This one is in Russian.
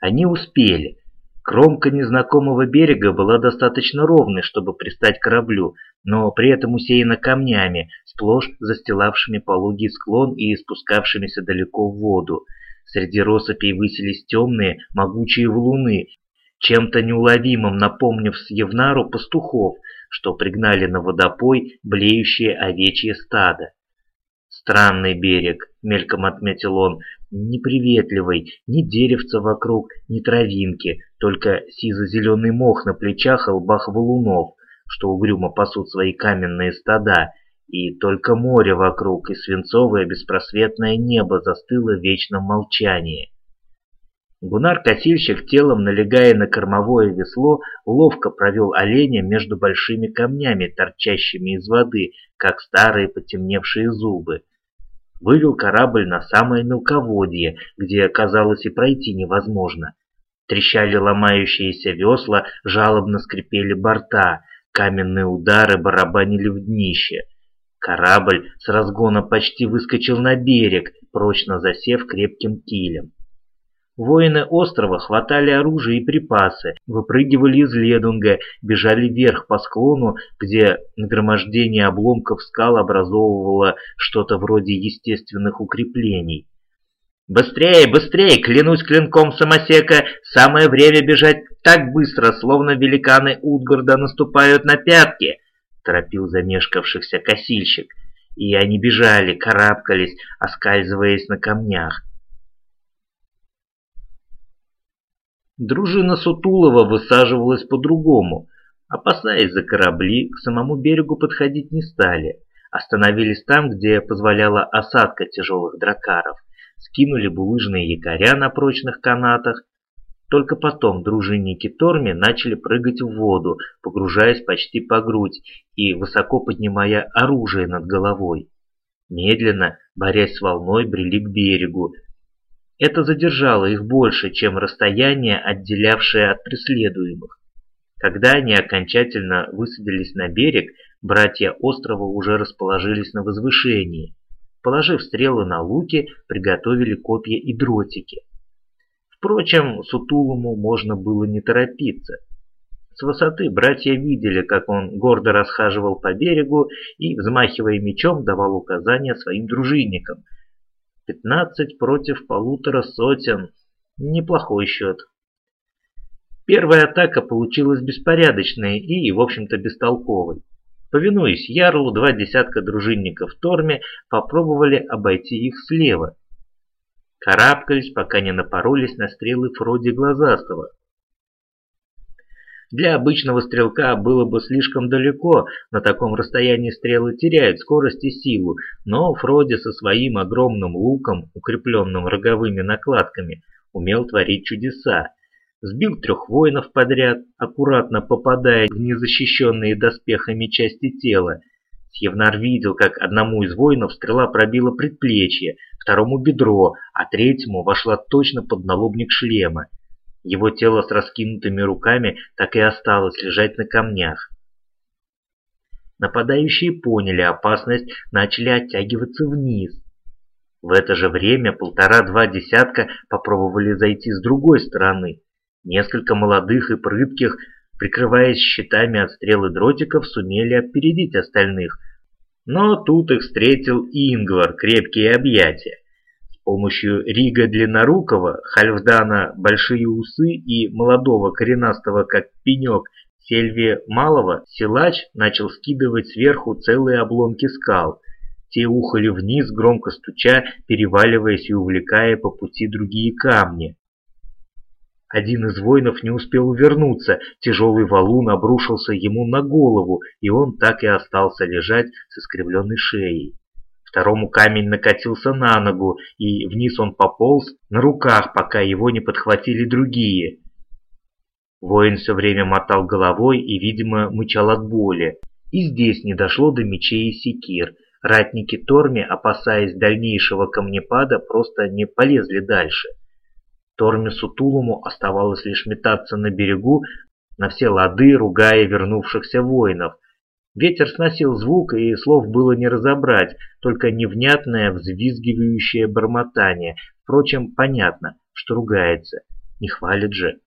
Они успели. Кромка незнакомого берега была достаточно ровной, чтобы пристать кораблю, но при этом усеяна камнями, сплошь застилавшими пологий склон и спускавшимися далеко в воду. Среди россыпей высились темные, могучие валуны, чем-то неуловимым напомнив Сьевнару пастухов, что пригнали на водопой блеющее овечье стадо. «Странный берег», — мельком отметил он, — «неприветливый, ни деревца вокруг, ни травинки, только сизо-зеленый мох на плечах и лбах валунов, что угрюмо пасут свои каменные стада, и только море вокруг, и свинцовое беспросветное небо застыло в вечном молчании». Гунар-косильщик, телом налегая на кормовое весло, ловко провел оленя между большими камнями, торчащими из воды, как старые потемневшие зубы. Вывел корабль на самое мелководье, где, казалось, и пройти невозможно. Трещали ломающиеся весла, жалобно скрипели борта, каменные удары барабанили в днище. Корабль с разгона почти выскочил на берег, прочно засев крепким килем. Воины острова хватали оружие и припасы, выпрыгивали из ледунга, бежали вверх по склону, где нагромождение обломков скал образовывало что-то вроде естественных укреплений. «Быстрее, быстрее! Клянусь клинком самосека! Самое время бежать так быстро, словно великаны Утгарда наступают на пятки!» — торопил замешкавшихся косильщик. И они бежали, карабкались, оскальзываясь на камнях. Дружина Сутулова высаживалась по-другому. Опасаясь за корабли, к самому берегу подходить не стали. Остановились там, где позволяла осадка тяжелых дракаров. Скинули булыжные якоря на прочных канатах. Только потом дружинники Торми начали прыгать в воду, погружаясь почти по грудь и высоко поднимая оружие над головой. Медленно, борясь с волной, брели к берегу, это задержало их больше, чем расстояние, отделявшее от преследуемых. Когда они окончательно высадились на берег, братья острова уже расположились на возвышении. Положив стрелы на луки, приготовили копья и дротики. Впрочем, Сутулому можно было не торопиться. С высоты братья видели, как он гордо расхаживал по берегу и, взмахивая мечом, давал указания своим дружинникам – Пятнадцать против полутора сотен. Неплохой счет. Первая атака получилась беспорядочной и, в общем-то, бестолковой. Повинуясь Ярлу, два десятка дружинников Торме попробовали обойти их слева. Карабкались, пока не напоролись на стрелы Фроди Глазастого. Для обычного стрелка было бы слишком далеко, на таком расстоянии стрелы теряют скорость и силу, но Фроди со своим огромным луком, укрепленным роговыми накладками, умел творить чудеса. Сбил трех воинов подряд, аккуратно попадая в незащищенные доспехами части тела. Сьевнар видел, как одному из воинов стрела пробила предплечье, второму бедро, а третьему вошла точно под налобник шлема. Его тело с раскинутыми руками так и осталось лежать на камнях. Нападающие поняли опасность, начали оттягиваться вниз. В это же время полтора-два десятка попробовали зайти с другой стороны. Несколько молодых и прытких, прикрываясь щитами от стрелы дротиков, сумели опередить остальных. Но тут их встретил Ингвар, крепкие объятия помощью Рига Длиннорукого, Хальфдана Большие Усы и молодого коренастого как пенек Сельви Малого, силач начал скидывать сверху целые обломки скал. Те ухали вниз, громко стуча, переваливаясь и увлекая по пути другие камни. Один из воинов не успел увернуться, тяжелый валун обрушился ему на голову, и он так и остался лежать с искривленной шеей. Второму камень накатился на ногу, и вниз он пополз на руках, пока его не подхватили другие. Воин все время мотал головой и, видимо, мычал от боли. И здесь не дошло до мечей и секир. Ратники Торми, опасаясь дальнейшего камнепада, просто не полезли дальше. Торми Сутулому оставалось лишь метаться на берегу, на все лады, ругая вернувшихся воинов – Ветер сносил звук, и слов было не разобрать, только невнятное взвизгивающее бормотание. Впрочем, понятно, что ругается. Не хвалит же.